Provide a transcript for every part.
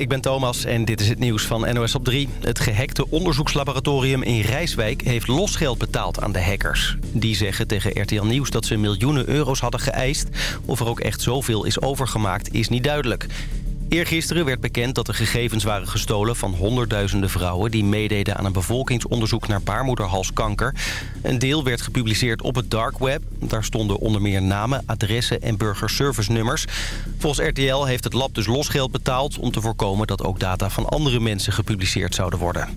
Ik ben Thomas en dit is het nieuws van NOS op 3. Het gehackte onderzoekslaboratorium in Rijswijk heeft losgeld betaald aan de hackers. Die zeggen tegen RTL Nieuws dat ze miljoenen euro's hadden geëist. Of er ook echt zoveel is overgemaakt is niet duidelijk. Eergisteren werd bekend dat de gegevens waren gestolen van honderdduizenden vrouwen... die meededen aan een bevolkingsonderzoek naar baarmoederhalskanker. Een deel werd gepubliceerd op het dark web. Daar stonden onder meer namen, adressen en burgerservice-nummers. Volgens RTL heeft het lab dus losgeld betaald... om te voorkomen dat ook data van andere mensen gepubliceerd zouden worden.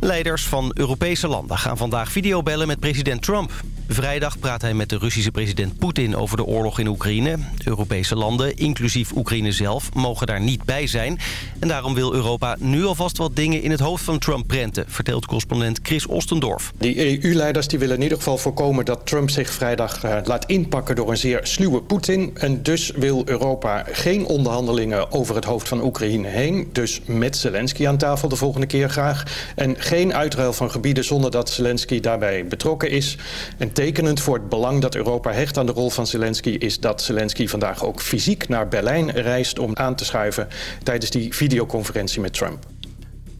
Leiders van Europese landen gaan vandaag videobellen met president Trump. Vrijdag praat hij met de Russische president Poetin over de oorlog in Oekraïne. Europese landen, inclusief Oekraïne zelf, mogen daar niet bij zijn. En daarom wil Europa nu alvast wat dingen in het hoofd van Trump prenten... vertelt correspondent Chris Ostendorf. Die EU-leiders willen in ieder geval voorkomen dat Trump zich vrijdag uh, laat inpakken... door een zeer sluwe Poetin. En dus wil Europa geen onderhandelingen over het hoofd van Oekraïne heen. Dus met Zelensky aan tafel de volgende keer graag. En geen uitruil van gebieden zonder dat Zelensky daarbij betrokken is... En tekenend voor het belang dat Europa hecht aan de rol van Zelensky... is dat Zelensky vandaag ook fysiek naar Berlijn reist om aan te schuiven... tijdens die videoconferentie met Trump.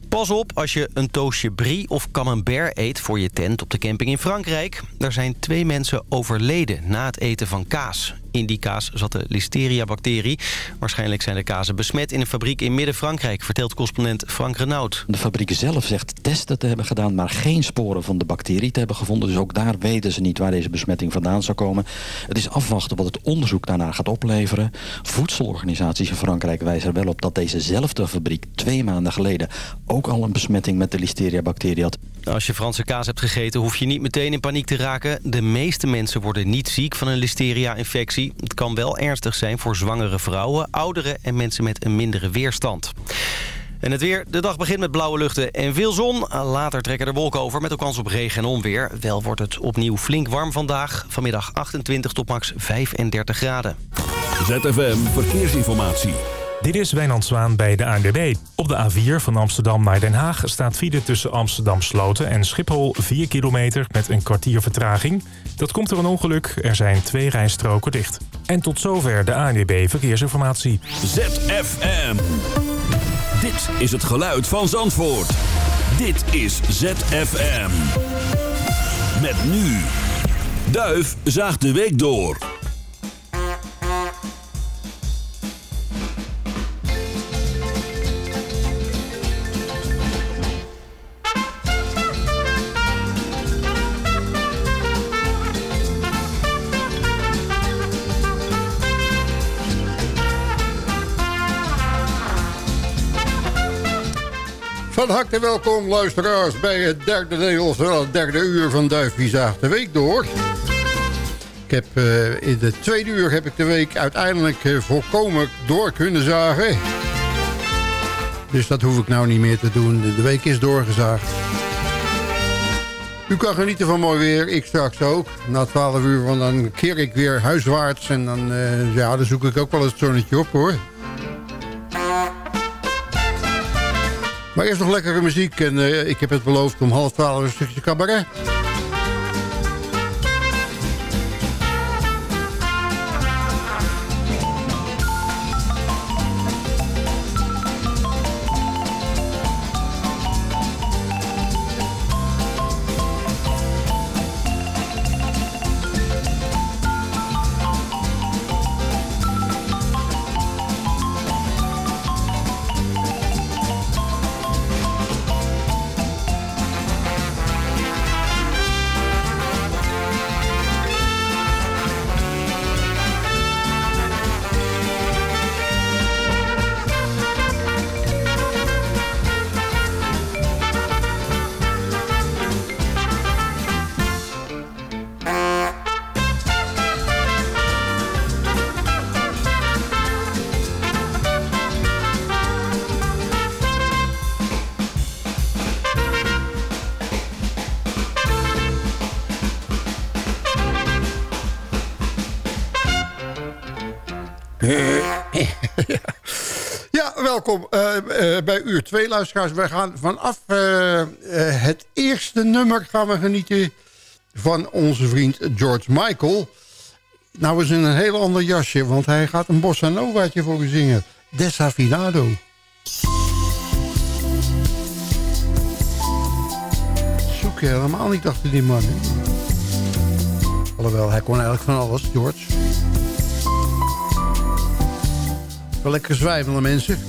Pas op als je een toastje brie of camembert eet voor je tent op de camping in Frankrijk. Er zijn twee mensen overleden na het eten van kaas. In die kaas zat de listeria-bacterie. Waarschijnlijk zijn de kazen besmet in een fabriek in Midden-Frankrijk... vertelt correspondent Frank Renaud. De fabriek zelf zegt testen te hebben gedaan... maar geen sporen van de bacterie te hebben gevonden. Dus ook daar weten ze niet waar deze besmetting vandaan zou komen. Het is afwachten wat het onderzoek daarna gaat opleveren. Voedselorganisaties in Frankrijk wijzen er wel op... dat dezezelfde fabriek twee maanden geleden... ook al een besmetting met de listeria-bacterie had. Als je Franse kaas hebt gegeten hoef je niet meteen in paniek te raken. De meeste mensen worden niet ziek van een listeria-infectie. Het kan wel ernstig zijn voor zwangere vrouwen, ouderen en mensen met een mindere weerstand. En het weer. De dag begint met blauwe luchten en veel zon. Later trekken er wolken over met ook kans op regen en onweer. Wel wordt het opnieuw flink warm vandaag. Vanmiddag 28 tot max 35 graden. ZFM Verkeersinformatie. Dit is Wijnand Zwaan bij de ANWB. Op de A4 van Amsterdam naar Den Haag staat file tussen Amsterdam Sloten en Schiphol 4 kilometer met een kwartier vertraging. Dat komt door een ongeluk. Er zijn twee rijstroken dicht. En tot zover de ANWB Verkeersinformatie. ZFM. Dit is het geluid van Zandvoort. Dit is ZFM. Met nu. Duif zaagt de week door. Van harte welkom luisteraars bij het derde deel, oftewel het derde uur van Duifje Zaag de Week door. Ik heb, uh, in de tweede uur heb ik de week uiteindelijk uh, volkomen door kunnen zagen. Dus dat hoef ik nou niet meer te doen. De week is doorgezaagd. U kan genieten van mooi weer, ik straks ook. Na 12 uur, want dan keer ik weer huiswaarts. En dan, uh, ja, dan zoek ik ook wel het zonnetje op hoor. Maar eerst nog lekkere muziek. En uh, ik heb het beloofd om half twaalf een stukje cabaret. Eh, bij uur 2, luisteraars. We gaan vanaf eh, eh, het eerste nummer gaan we genieten van onze vriend George Michael. Nou is in een heel ander jasje, want hij gaat een bossa novaatje voor u zingen. Desafinado. Zoek je helemaal niet achter die man. Alhoewel, hij kon eigenlijk van alles, George. Wel lekker zwijmelen, mensen.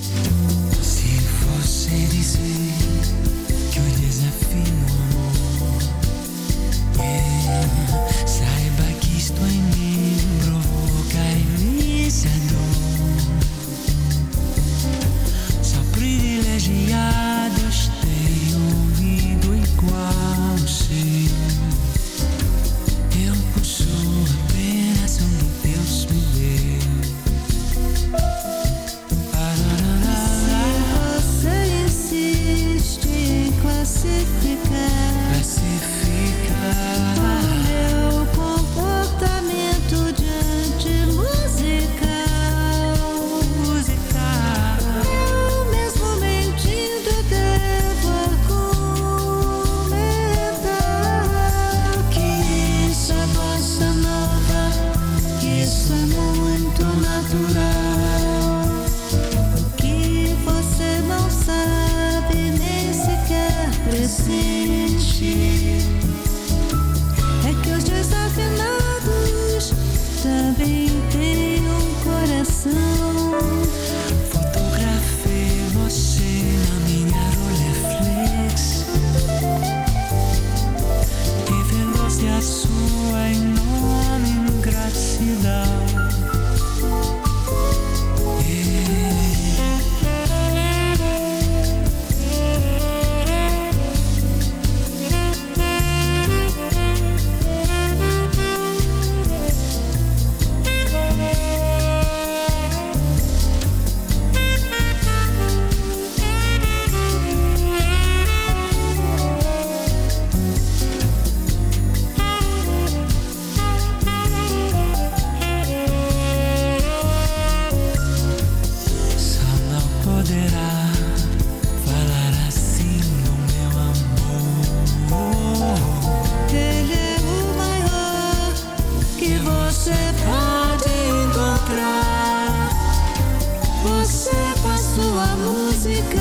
música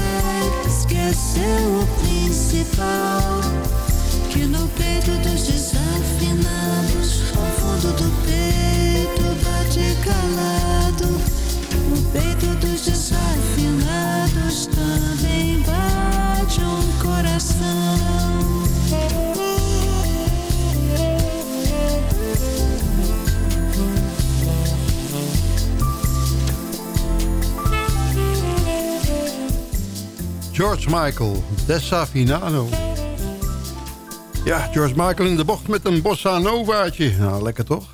esqueceu o principal. Que no peito dos desafinados Ao fundo do peito bate calar. George Michael, Desafinado. Ja, George Michael in de bocht met een bossa novaatje. Nou, lekker toch?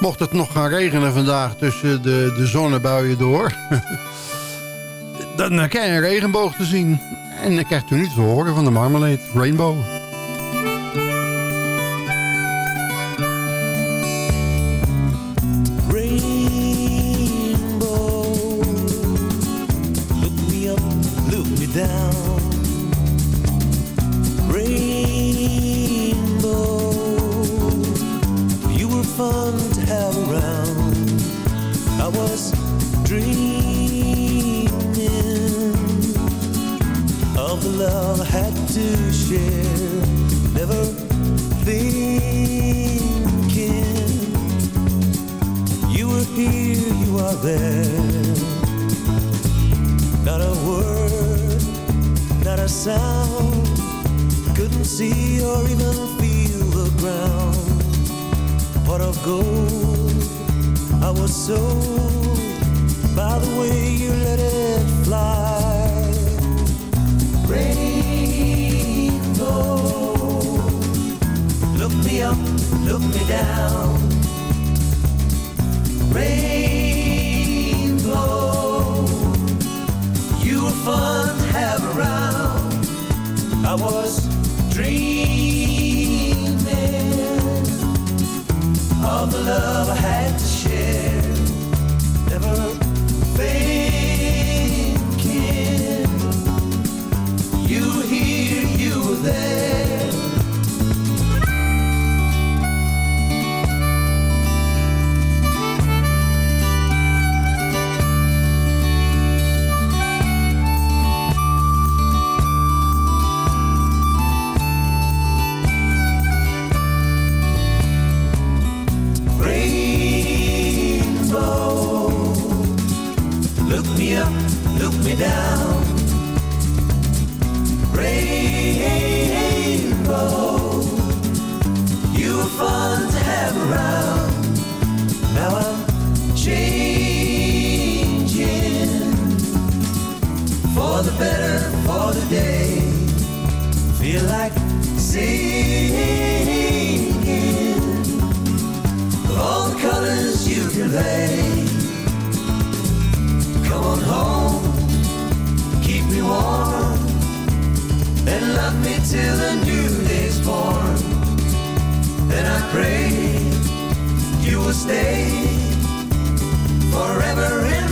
Mocht het nog gaan regenen vandaag tussen de, de zonnebuien door... dan krijg je een regenboog te zien. En dan krijgt u niet te horen van de Marmalade Rainbow. up, look me down. Rainbow, you were fun to have around. I was dreaming of the love I had me look me down. Rainbow, you were fun to have around. Now I'm changing for the better, for the day. Feel like singing all the colors you can lay someone home, keep me warm, and love me till the new day's born. And I pray you will stay forever in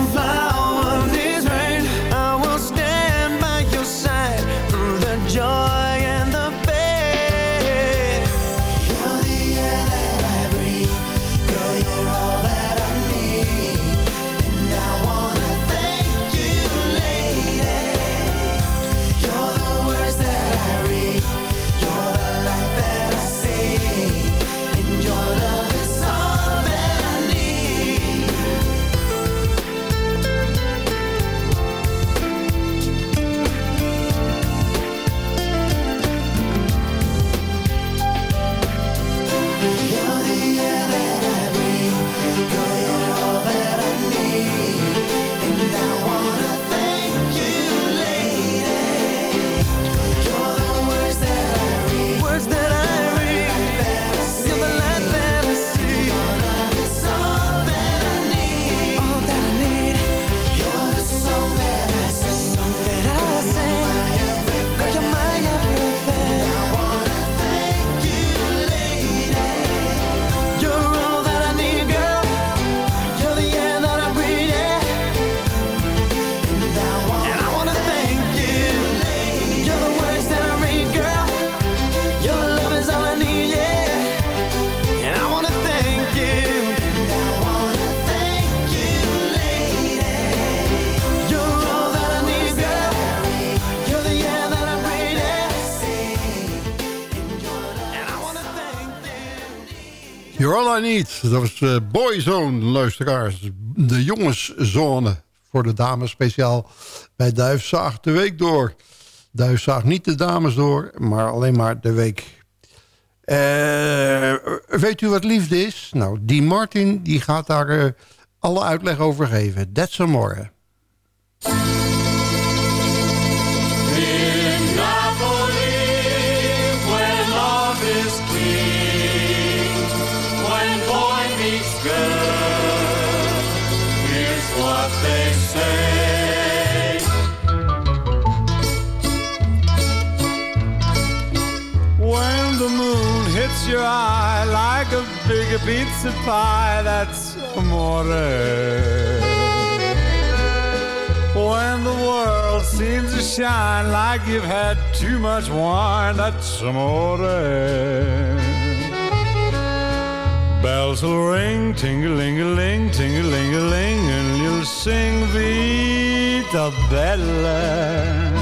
niet. Dat was eh, Boyzone, luisteraars. De jongenszone voor de dames speciaal bij Duifzaag de week door. Duifzaag niet de dames door, maar alleen maar de week. Eh, weet u wat liefde is? Nou, die Martin die gaat daar eh, alle uitleg over geven. That's a morgen. A pizza pie. That's amore. When the world seems to shine like you've had too much wine, that's amore. Bells will ring, ting-a-ling-a-ling, ting-a-ling-a-ling, and you'll sing Vita Bella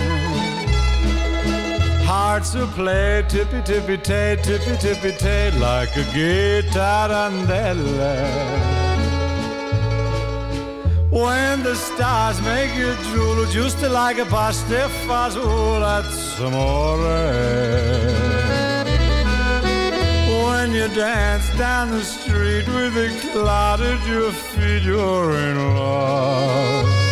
hearts will play tippy tippy tay, tippy tippy tay, like a guitarandella. When the stars make you drool, just like a pasta fazool, that's amore. When you dance down the street with a cloud at your feet, you're in love.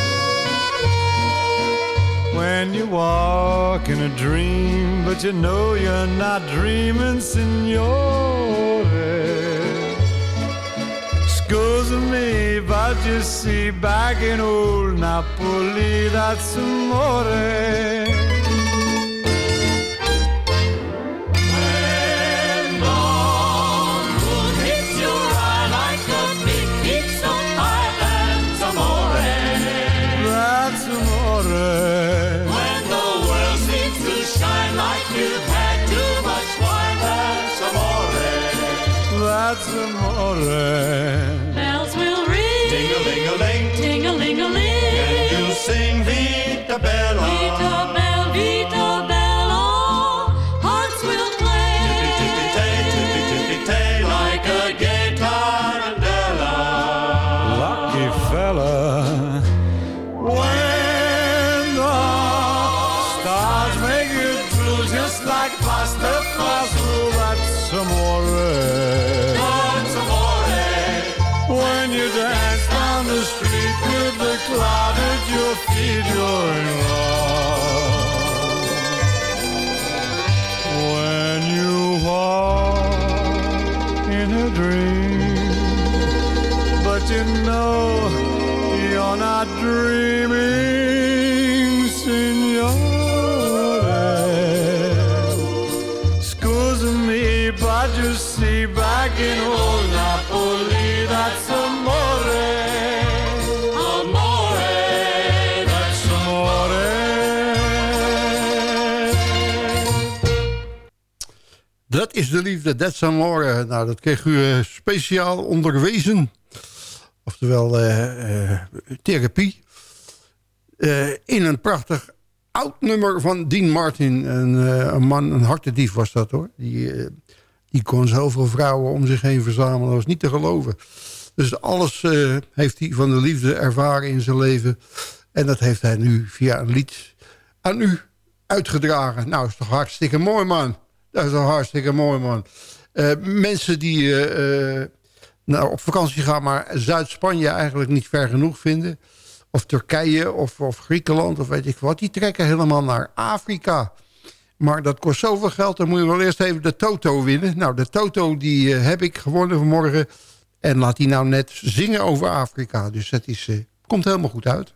When you walk in a dream, but you know you're not dreaming, signore. Scusa me, but you see, back in old Napoli, that's amore. De liefde, that's amore. Nou, dat kreeg u uh, speciaal onderwezen. Oftewel uh, uh, therapie. in een prachtig oud nummer van Dean Martin. Een, een man, een hartedief was dat hoor. Die, die kon zoveel vrouwen om zich heen verzamelen. Dat was niet te geloven. Dus alles heeft hij van de liefde ervaren in zijn leven. En dat heeft hij nu via een lied aan u uitgedragen. Nou, is toch hartstikke mooi man. Dat is toch hartstikke mooi, man. Uh, mensen die uh, nou, op vakantie gaan... maar Zuid-Spanje eigenlijk niet ver genoeg vinden... of Turkije of, of Griekenland of weet ik wat... die trekken helemaal naar Afrika. Maar dat kost zoveel geld, dan moet je wel eerst even de Toto winnen. Nou, de Toto die heb ik gewonnen vanmorgen... en laat die nou net zingen over Afrika. Dus dat is, komt helemaal goed uit.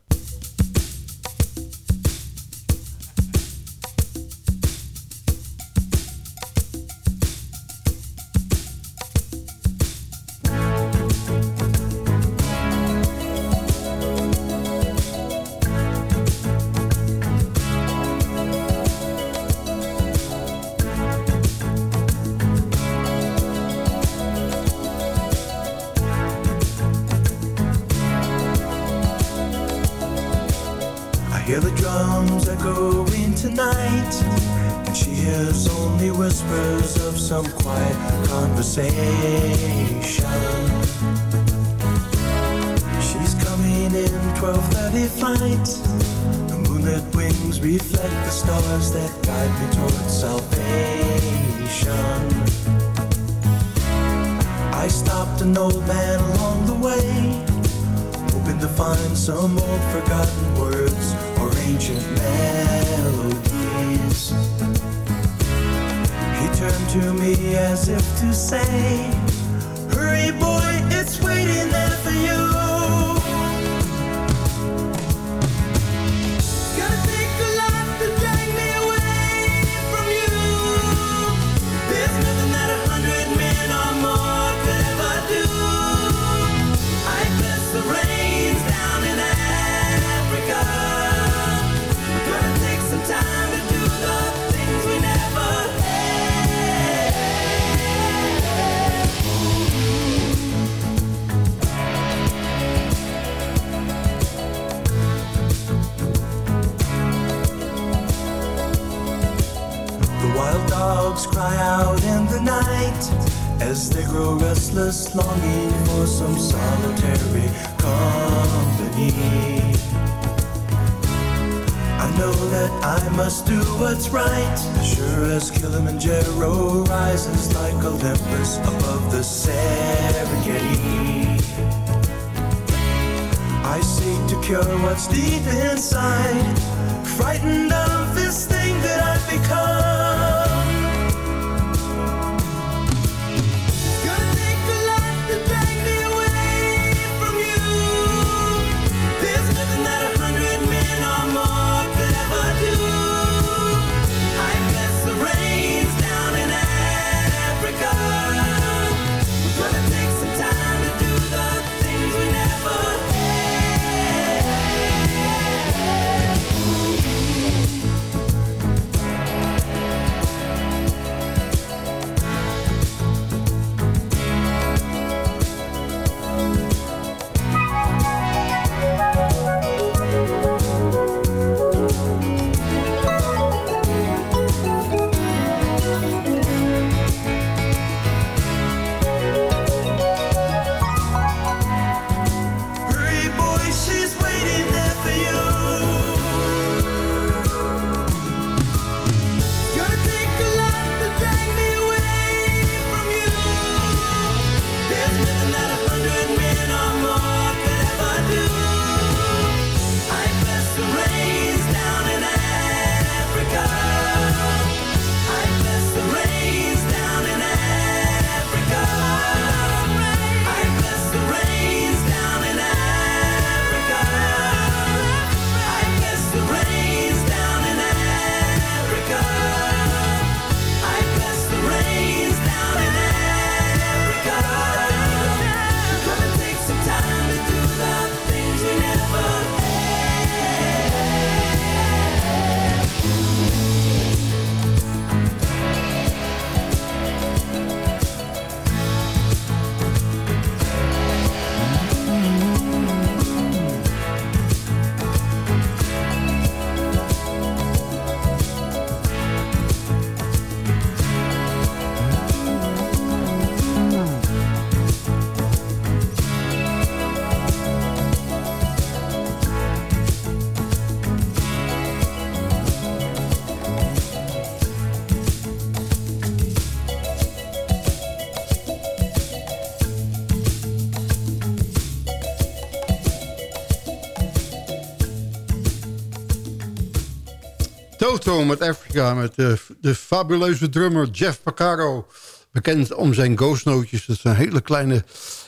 Toto met Afrika, met de, de fabuleuze drummer Jeff Pacaro. Bekend om zijn ghostnootjes. Dat zijn hele kleine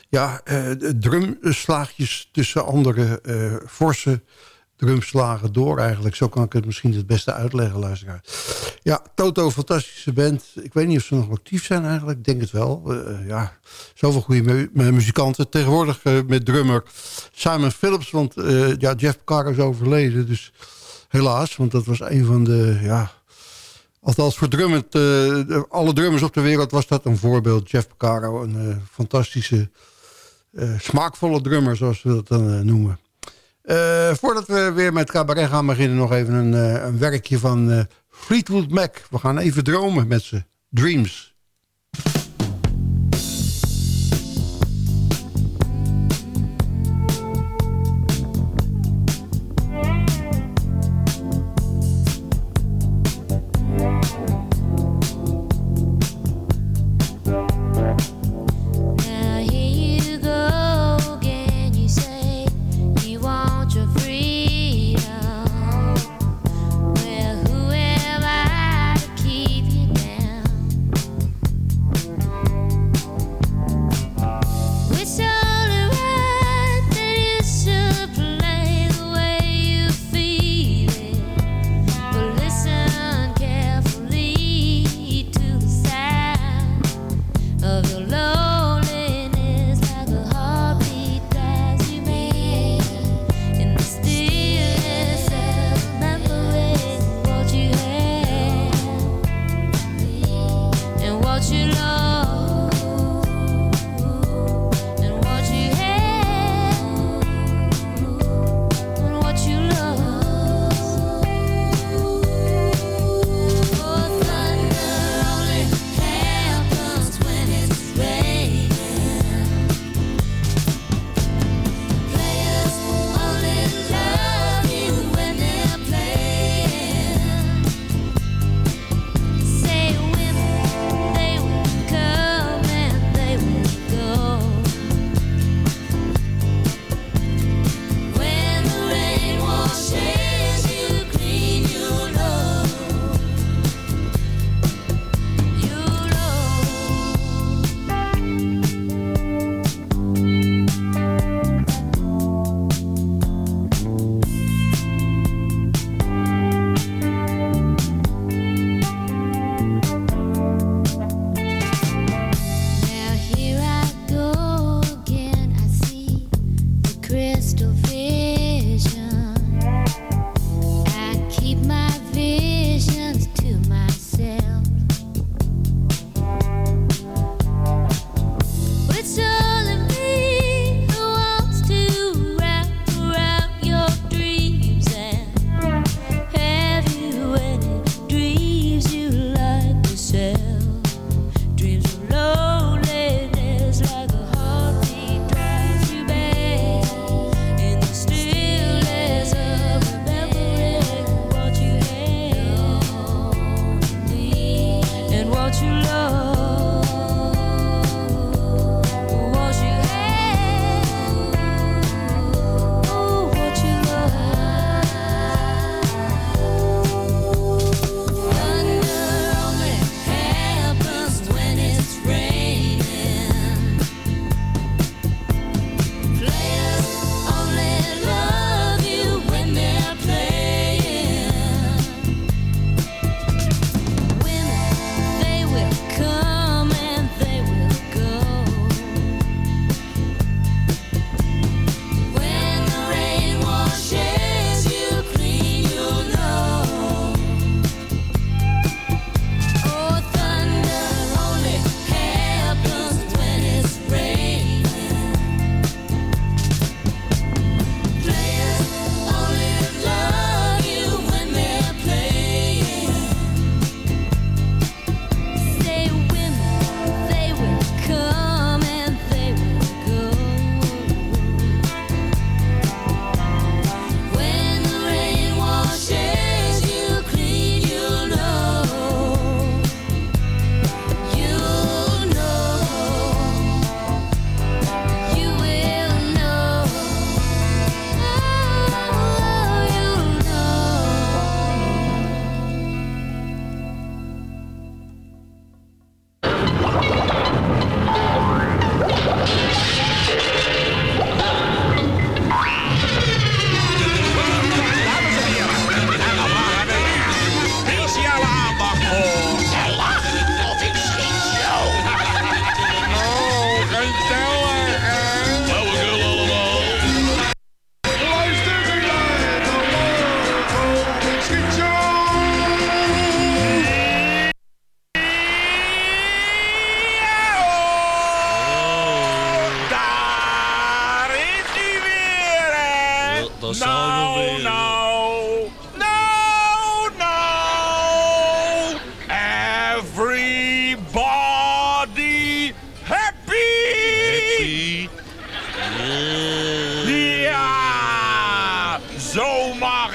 ja, eh, drumslaagjes tussen andere eh, forse drumslagen door eigenlijk. Zo kan ik het misschien het beste uitleggen, luisteraar. Ja, Toto, fantastische band. Ik weet niet of ze nog actief zijn eigenlijk. Ik denk het wel. Eh, ja, zoveel goede mu mu- muzikanten. Tegenwoordig eh, met drummer Simon Phillips. Want eh, ja, Jeff Pacaro is overleden. Dus helaas, want dat was een van de... Ja, althans voor drummend, eh, alle drummers op de wereld was dat een voorbeeld. Jeff Pacaro, een eh, fantastische, eh, smaakvolle drummer, zoals we dat dan noemen. Voordat we weer met cabaret gaan beginnen... nog even een, een werkje van Fleetwood Mac. We gaan even dromen met ze. Dreams.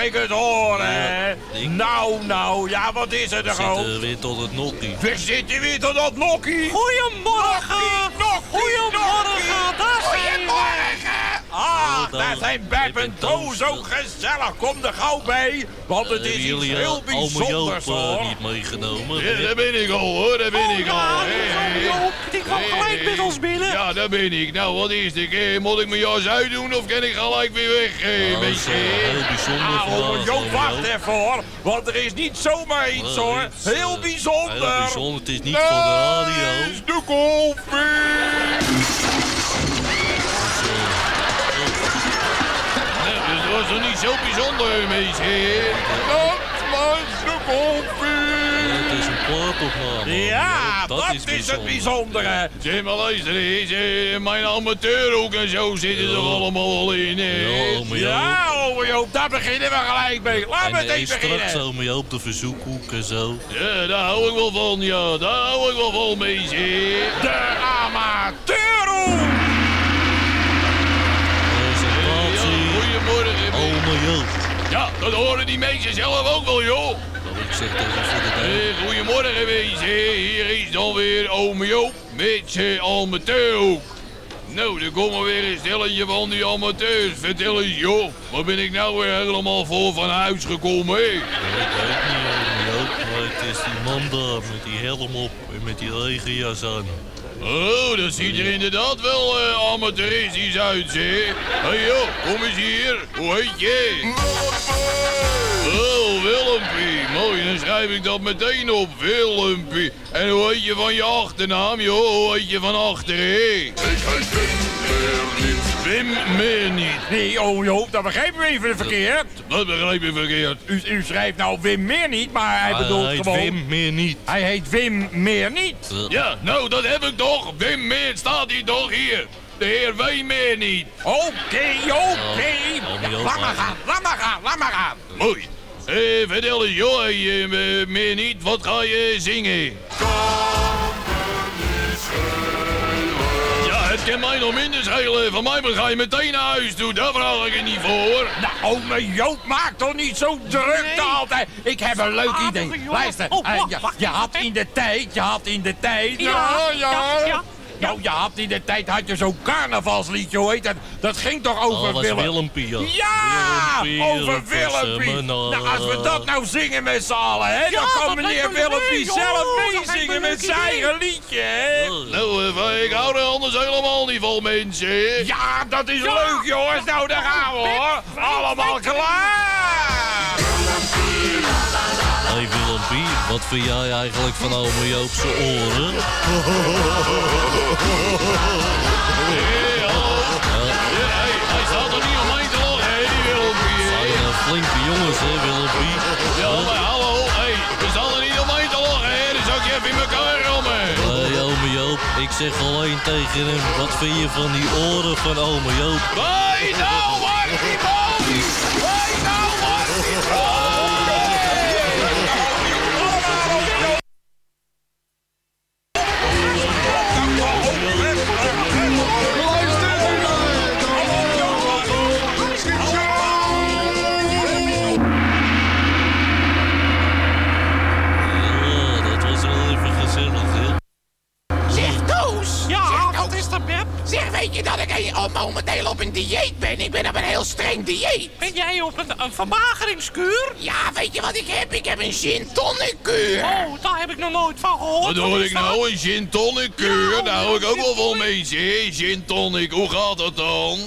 Ik het horen, hè? Nou, nou, ja, wat is er We toch ook? zitten weer tot het nokkie. We zitten weer tot dat nokkie. Goedemorgen. Goedemorgen, daar zijn we. Goedemorgen. Ah, daar zijn Beb en Toos ook gezellig. Kom er gauw bij, want het is iets heel Joop bijzonders, eh, hoor. niet meegenomen? Ja, daar ben ik al hoor, daar ben ik al. ja, die kwam Hey, gelijk met ons binnen. Ja, daar ben ik. Nou, wat is dit? Eh, Moet ik mijn jas uitdoen of kan ik gelijk weer weg? Eh, dat is, beetje, eh, eh? heel bijzonder Ah, vandaag, oh, Joop, eh, wacht even hoor. Want er is niet zomaar iets hoor. iets, eh, Heel bijzonder. heel bijzonder. Het is niet voor de radio. Is de koffie. Was toch niet zo bijzonder, meisje? Dat was de koffie. Het is een plaatopname. Ja, Joop, dat, is, het bijzondere. Zeg maar luister eens, eh, mijn amateurhoek en zo zitten er allemaal al in. Ja, Joop. Ja, ome Joop, daar beginnen we gelijk mee. Laat En me er meteen is straks beginnen. zo mee op de verzoekhoek en zo. Ja, daar hou ik wel van, ja. Daar hou ik wel van, meisje. De amateurhoek. Ja, dat horen die mensen zelf ook wel, joh. Nou, ik zeg tegen voor de Eh, goedemorgen, wezen. Hier is dan weer ome Joop met zijn amateurhoek. Nou, er komen weer een stelletje van die amateurs. Vertel eens, joh. Waar ben ik nou weer helemaal voor van huis gekomen, hè? Ik weet niet, ome Joop, maar het is die man daar met die helm op en met die regenjas aan. Oh, dat ziet er inderdaad wel eh, amateuristisch uit, zeg. Hé hey, joh, kom eens hier. Hoe heet je? Oh, Willempie. Mooi, dan schrijf ik dat meteen op. Willempie. En hoe heet je van je achternaam, joh? Hoe heet je van achteren? Ik heet Wim Wim meer niet. Nee, oh Joop, dat begrijpen we even verkeerd. Dat begrijp je verkeerd. U, u schrijft nou Wim meer niet, maar hij Hij bedoelt heet gewoon... Wim meer niet. Hij heet Wim meer niet. Ja, nou, dat heb ik toch. Wim meer staat hier toch hier. De heer Wim meer niet. Oké, oké. Ja, laat maar gaan, laat maar gaan, laat maar gaan. Mooi. Eh, vertel eens, joh, hey, eh, meer niet. Wat ga je zingen? Ja, het kan mij nog minder schelen. Van mij ga je meteen naar huis toe. Daar vraag ik je niet voor. Nou, ome Joop, maak toch niet zo druk Nee. altijd. Ik heb een leuk Ah, idee. Luister, Oh, eh, wacht, je, je had in de tijd, je had in de tijd... Ja, ja, ja. Nou, je had in de tijd had je zo'n carnavalsliedje, hoe heet dat? Dat ging toch over Oh, was Willem... Willempie, ja. Ja, Willempie, over eh, Willempie. mijn, eh, Nou, als we dat nou zingen met z'n allen, hè, Ja, dan kan meneer Willempie zelf Oh, meezingen een met zijn eigen liedje, hè? Nou, eh, ik hou er anders helemaal niet van, mensen. Ja, dat is Ja. leuk, jongens. Nou, daar gaan we, hoor. Allemaal klaar. Hey Willempie, wat vind jij eigenlijk van ome Joopse oren? Hey. Ja, hey, hij staat er niet om mij te lachen, die Willempie. Zijn eh, flinke jongens, hè, Willempie? Ja, maar hallo, hey, we staan er niet om mij te lachen, hè. Dus ook je even in elkaar rammen. Hey, ome Joop, ik zeg alleen tegen hem, wat vind je van die oren van ome Joop? Hey, nou, waar je dat ik momenteel op een dieet ben? Ik ben op een heel streng dieet. Ben jij op een, een vermageringskuur? Ja, weet je wat ik heb? Ik heb een gin tonic kuur. Oh, daar heb ik nog nooit van gehoord. Wat hoor ik dat? nou? Een gin tonic? Ja, Daar hou ik ook wel van mee, zeg. Gin tonic, hoe gaat dat dan?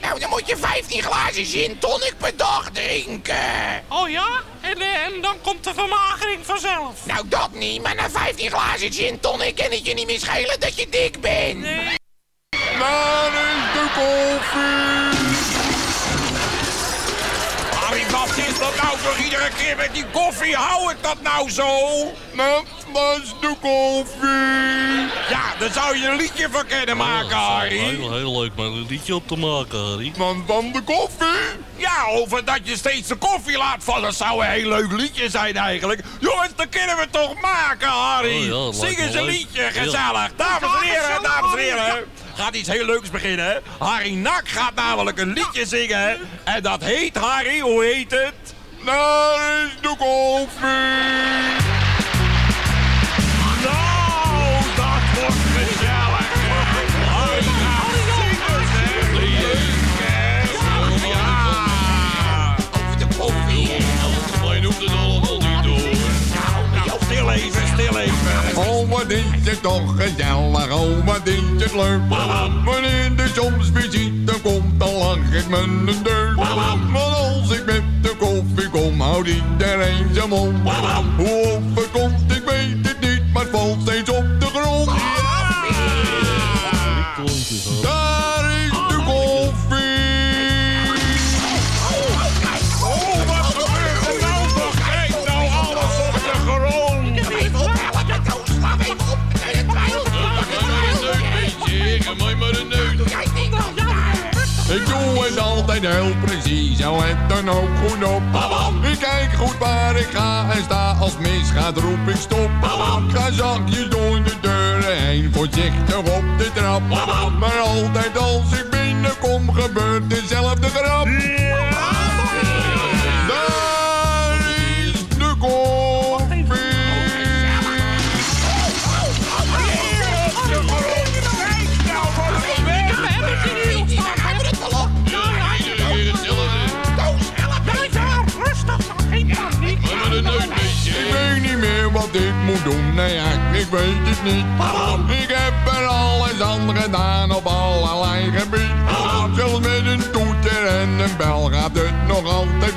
Nou, dan moet je 15 glazen gin tonic per dag drinken. Oh ja? En, eh, en dan komt de vermagering vanzelf. Nou, dat niet, maar na 15 glazen gin tonic kan het je niet meer schelen dat je dik bent. Nee. Waar is de koffie? Harry, wat is dat nou voor iedere keer met die koffie? Hou ik dat nou zo? Dat was de koffie. Ja, daar zou je een liedje van kunnen maken, Harry. Heel, heel leuk maar een liedje op te maken, Harry. Want van de koffie? Ja, over dat je steeds de koffie laat vallen. Zou een heel leuk liedje zijn eigenlijk. Jongens, dat kunnen we toch maken, Harry? Oh ja, dat Zing eens een leuk. liedje, Ja. gezellig. Dames en heren, dames en heren. Gaat iets heel leuks beginnen. Harry Nak gaat namelijk een liedje zingen. En dat heet, Harry, hoe heet het? Daar is de koffie. Oh, wat is het toch gezellig, oh, wat is het leuk. Wanneer de soms visite komt, dan lach ik me een deun. Want als ik met de koffie kom, houdt iedereen zijn mond. Hoe altijd heel precies, zo let dan ook goed op. Ik kijk goed waar ik ga en sta, als het misgaat roep ik stop. Ga zachtjes door de deuren heen, voorzichtig op de trap. Maar altijd als ik binnenkom gebeurt dezelfde grap. Nee ja, ik weet het niet. Ik heb er alles aan gedaan op allerlei gebied. Zelfs met een toeter en een bel gaat het nog altijd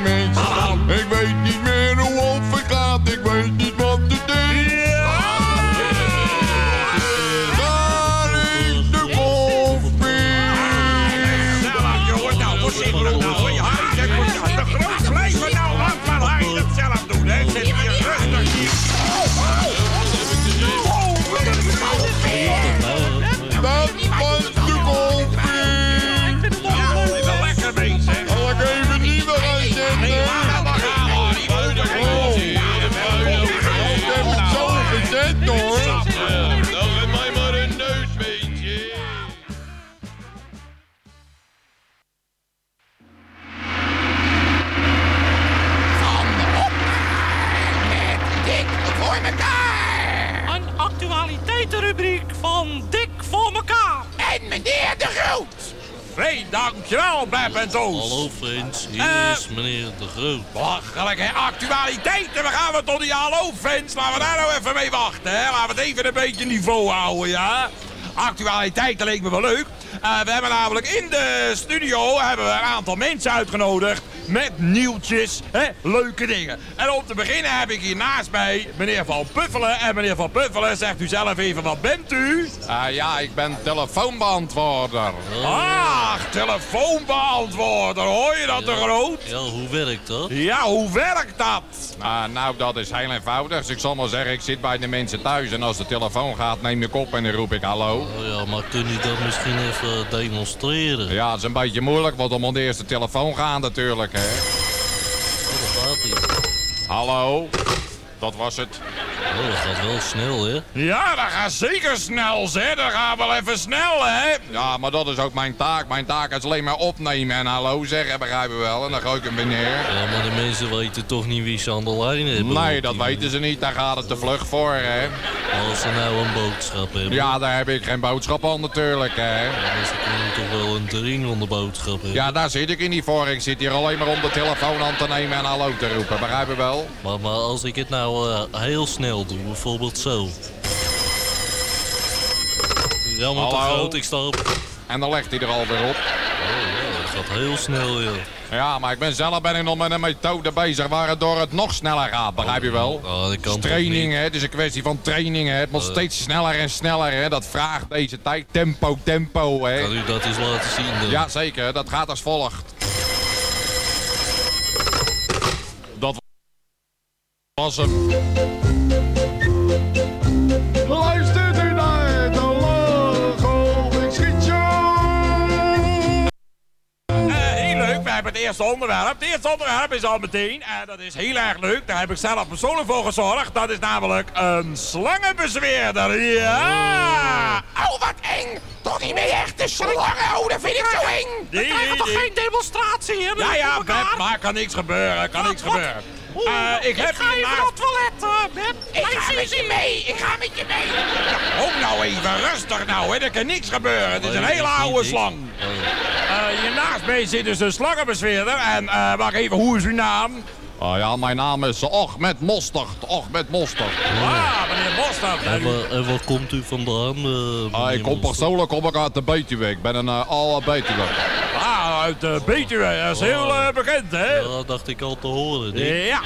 dankjewel, Beb en Toos. Hallo Frans, hier Eh. is meneer De Groot. Belachelijk, hè? Actualiteiten, we gaan we tot die hallo fans. Laten we daar nou even mee wachten, hè? Laten we het even een beetje niveau houden, ja? Actualiteiten leek me wel leuk. Eh, we hebben namelijk in de studio hebben we een aantal mensen uitgenodigd met nieuwtjes, hè? leuke dingen. En om te beginnen heb ik hier naast mij meneer Van Puffelen. En meneer Van Puffelen, zegt u zelf even, wat bent u? Ah, ja, ik ben telefoonbeantwoorder. Ach, telefoonbeantwoorder, hoor je dat de groot? Ja, hoe werkt dat? Ja, hoe werkt dat? Ah, nou, dat is heel eenvoudig. Dus ik zal maar zeggen, ik zit bij de mensen thuis en als de telefoon gaat, neem ik op en dan roep ik hallo. Oh ja, maar kun je dat misschien even demonstreren? Ja, het is een beetje moeilijk, want moet eerst de telefoon gaan natuurlijk, hè. Oh. Hallo? Dat was het. Oh, dat gaat wel snel, hè? Ja, dat gaat zeker snel, hè? Dat gaat wel even snel, hè? Ja, maar dat is ook mijn taak. Mijn taak is alleen maar opnemen en hallo zeggen, begrijp je wel. En dan gooi ik hem weer neer. Ja, maar de mensen weten toch niet wie ze aan de lijn hebben? Nee, dat weten ze niet. Daar gaat het te vlug voor, hè. Als ze nou een boodschap hebben. Ja, daar heb ik geen boodschap aan natuurlijk, hè. Dan is er toch wel een dringende boodschap hebben. Ja, daar zit ik in niet voor. Ik zit hier alleen maar om de telefoon aan te nemen en hallo te roepen. Begrijp je wel? Maar, maar als ik het nou eh, heel snel bijvoorbeeld zo. Maar te groot, ik sta op. En dan legt hij er alweer op. Oh ja, dat gaat heel snel, joh. Ja, maar ik ben zelf ben ik nog met een methode bezig waardoor het nog sneller gaat. Begrijp je wel? Oh, dat kan toch training, hè? Het is een kwestie van training, hè? Het moet Eh. steeds sneller en sneller, hè? Dat vraagt deze tijd. Tempo, tempo, hè? Kan u dat eens laten zien dan? Ja, zeker. Dat gaat als volgt. Dat was hem. Het eerste onderwerp. Het eerste onderwerp is al meteen, en dat is heel erg leuk. Daar heb ik zelf persoonlijk voor gezorgd. Dat is namelijk een slangenbezweerder. Ja! Oh, wat eng! Toch niet meer echte slangen? Oh, dat vind ik zo eng! We krijgen toch geen demonstratie, hè? Ja, ja, Beb, maar kan niks gebeuren, kan niks gebeuren. Eh, ik heb ga even naar het toilet, uh, Beb. Ik ga met je mee, ik ga met je mee! Ook nou even rustig nou, hè. Er kan niks gebeuren. Het is een hele oude slang. Oh. Eh, hier naast mij zit dus een slangenbezweerder. En eh wacht even, hoe is uw naam? Oh ja, mijn naam is Ochmet Mostert. Ochmet Mostert. Ah, meneer Mostert. En, waar, en waar komt u vandaan? eh, Ah, ik kom persoonlijk kom ik uit de Betuwe. Ik ben een uh, oude Betuwe. Ah, uit de Betuwe. Dat is heel eh, bekend, hè? Ja, dacht ik al te horen. Ja.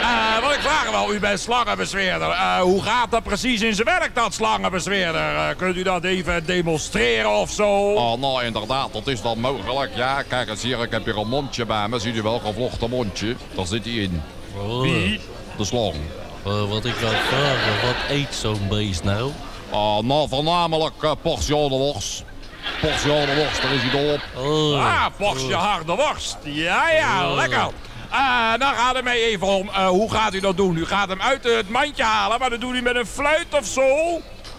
Eh, wat ik vraag wel, u bent slangenbezweerder. Eh, hoe gaat dat precies in zijn werk, dat slangenbezweerder? Eh, kunt u dat even demonstreren of zo? Oh, nou inderdaad, dat is dan mogelijk. Ja, kijk eens hier, ik heb hier een mondje bij me. Ziet u wel, gevlochten mondje. Daar zit hij in. Oh, Wie? De slang. eh, wat ik wou vragen, wat eet zo'n beest nou? Oh, nou, voornamelijk uh, worst. worst, daar is hij dol op. Oh, Ah, portje harde worst. Ja, ja, Oh. lekker. Eh, dan gaat het mij even om, eh, hoe gaat u dat doen? U gaat hem uit het mandje halen, maar dat doet u met een fluit of zo?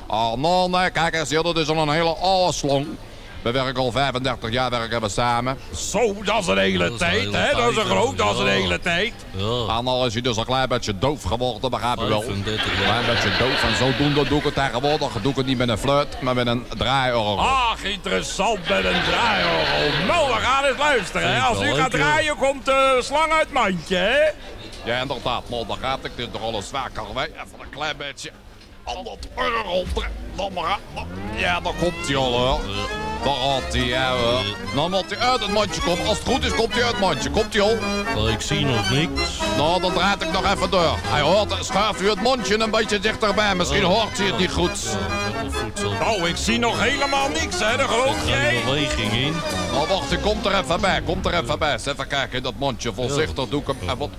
Oh, nou, nee, kijk eens dat is al een hele oude slang. We werken al 35 jaar werken we samen. Zo, dat is een hele Dat tijd, hè? Dat is een groot, dat is een hele tijd. ja. En al is hij dus een klein beetje doof geworden, begrijp je wel. 35 Een jaar. klein beetje doof en zodoende doe ik het tegenwoordig. Doe ik het niet met een fluit, maar met een draaiorgel. Ach, interessant met een draaiorgel. Nou, we gaan eens luisteren, hè? Als u gaat draaien, komt de slang uit het mandje, hè? Ja, inderdaad, maar dan gaat ik dus toch al een zwakker weg. Even een klein beetje aan dat orgel. Dan maar. Ja, dan komt hij al, hoor. Daar ja, hoor. Dan moet hij uit het mandje komen. Als het goed is, komt hij uit het mandje. Komt hij al? Maar ik zie nog niks. Nou, dan draait ik nog even door. Hij hoort, schuift u het mondje een beetje dichterbij. Misschien hoort hij het niet goed. Voedsel. Nou, ik zie nog helemaal niks, hè? Geloof Geen jij? beweging in. Nou, wacht, ik kom er even bij. Kom er even bij. Eens even kijken in dat mondje. Voorzichtig doe ik hem. En wat,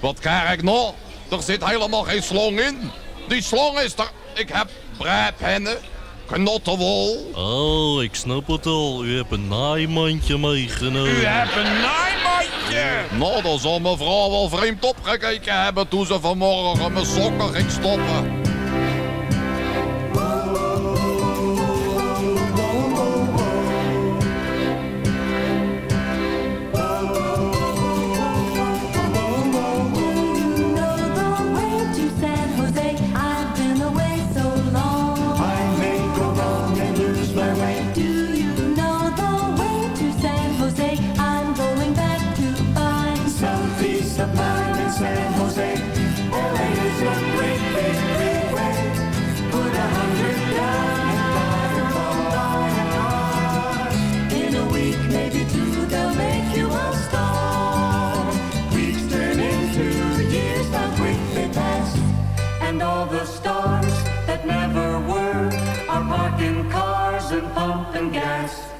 wat krijg ik nou? Er zit helemaal geen slong in. Die slong is er. Ik heb breipennen, knottenwol. Oh, ik snap het al. U hebt een naaimandje meegenomen. U hebt een naaimandje. Nou, dan zal mevrouw wel vreemd opgekeken hebben toen ze vanmorgen mijn sokken ging stoppen. Pump and gas.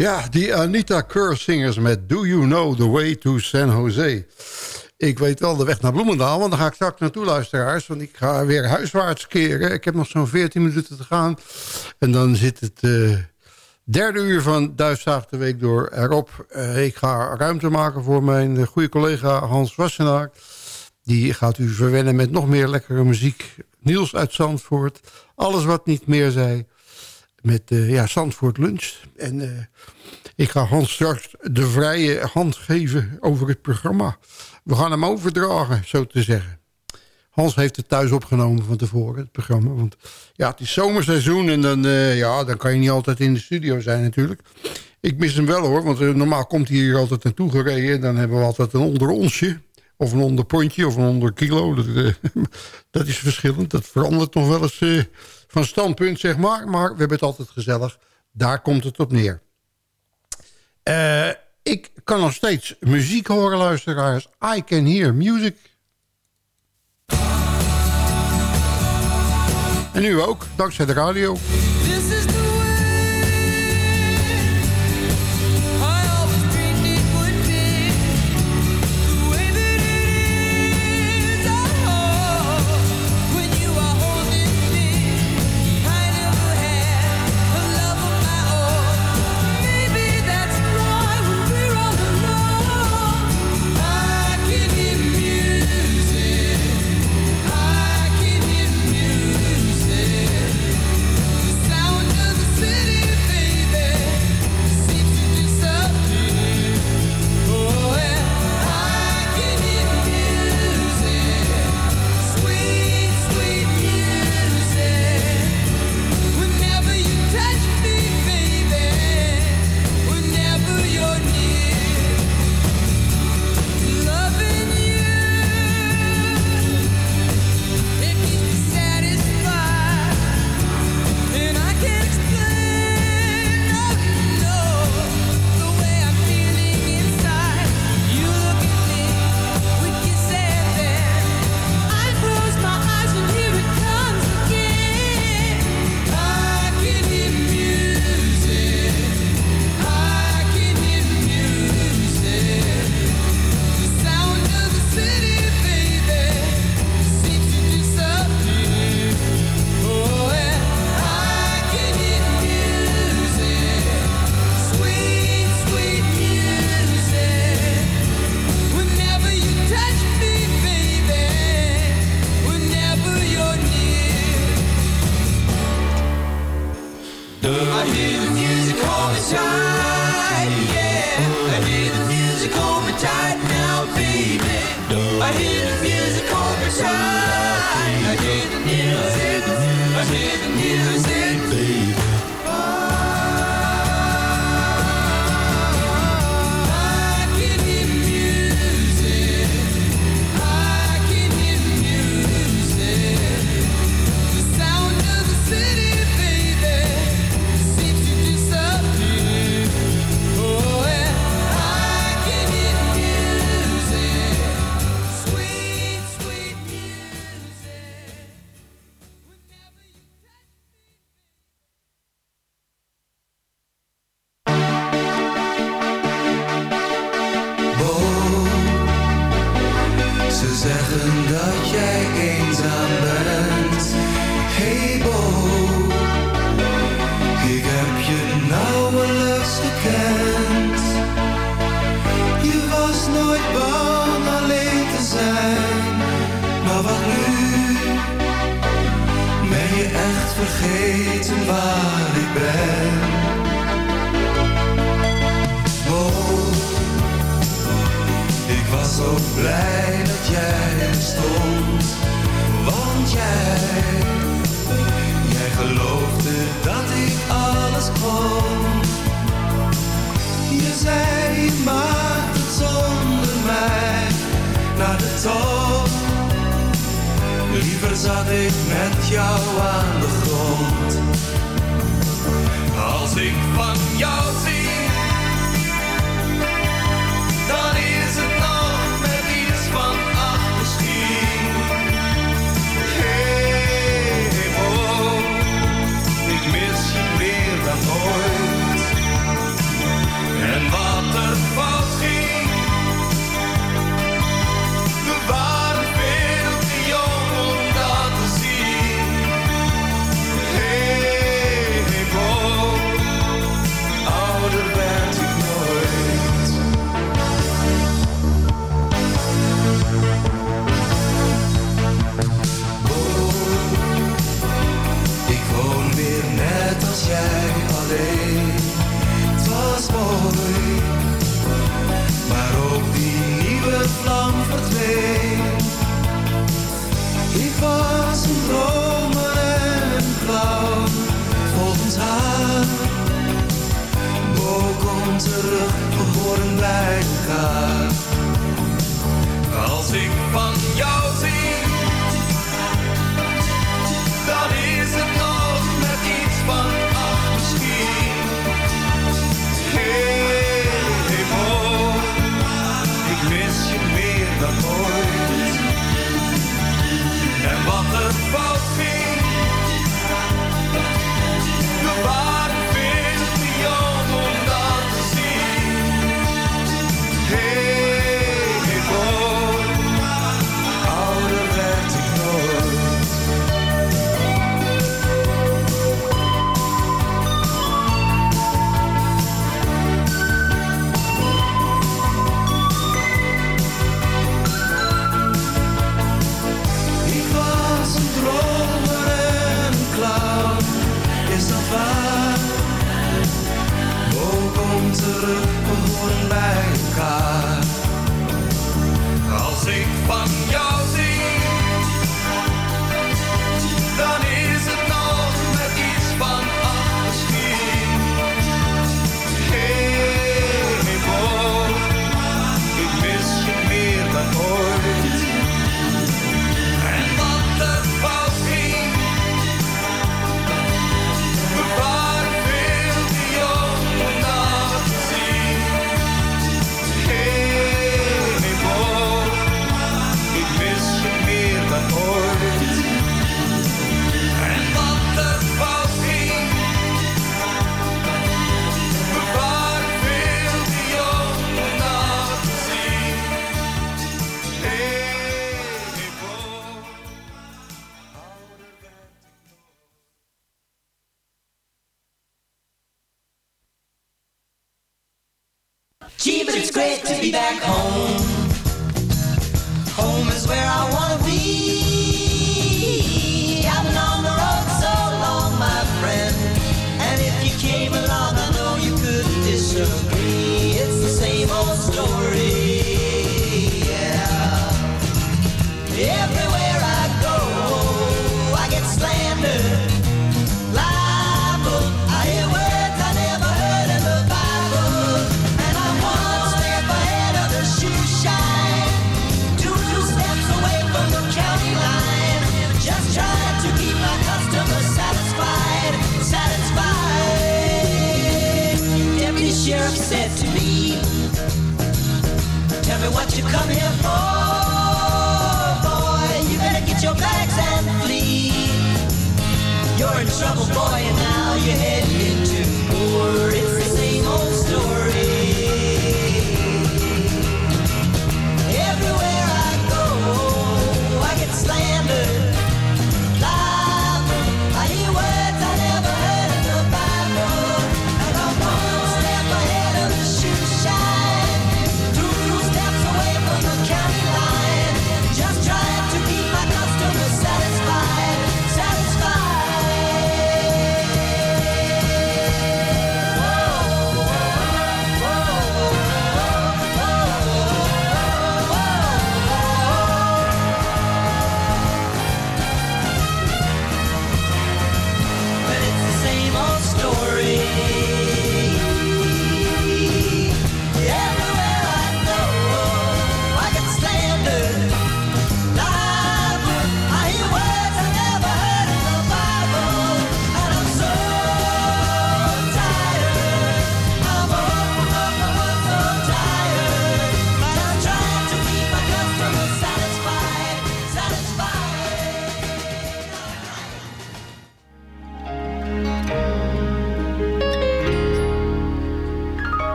Ja, die Anita Kerr-zingers met Do You Know The Way To San Jose. Ik weet wel de weg naar Bloemendaal, want daar ga ik straks naartoe, luisteraars. Want ik ga weer huiswaarts keren. Ik heb nog zo'n 14 minuten te gaan. En dan zit het eh, derde uur van Duifzaag de Week door erop. Eh, ik ga ruimte maken voor mijn goede collega Hans Wassenaar. Die gaat u verwennen met nog meer lekkere muziek. Niels uit Zandvoort. Alles wat niet meer zei. Met eh, ja, Zandvoort Lunch. En eh, ik ga Hans straks de vrije hand geven over het programma. We gaan hem overdragen, zo te zeggen. Hans heeft het thuis opgenomen van tevoren, het programma. Want ja, het is zomerseizoen en dan, eh, ja, dan kan je niet altijd in de studio zijn natuurlijk. Ik mis hem wel hoor, want normaal komt hij hier altijd naartoe gereden. En dan hebben we altijd een onder onsje. Of een onder pondje of een onder kilo. Dat, dat is verschillend. Dat verandert nog wel eens van standpunt, zeg maar. Maar we hebben het altijd gezellig. Daar komt het op neer. Eh, ik kan nog steeds muziek horen, luisteraars. I can hear music. En nu ook, dankzij de radio. This is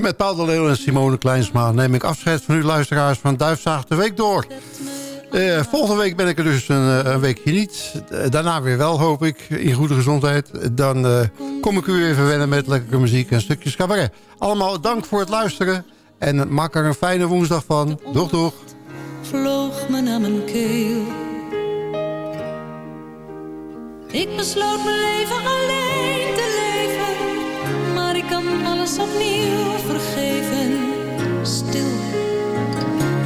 Met Paul de Leeuw en Simone Kleinsma neem ik afscheid van u luisteraars van Duifzaag de Week door. Eh, volgende week ben ik er dus een, eh, een, weekje niet. Eh, daarna weer wel, hoop ik, in goede gezondheid. Dan kom ik u even wennen met lekkere muziek en stukjes cabaret. Allemaal dank voor het luisteren en maak er een fijne woensdag van. Doeg, doeg. Vloog me naar mijn keel. Ik besloot mijn leven alleen te leven, maar ik kan alles opnieuw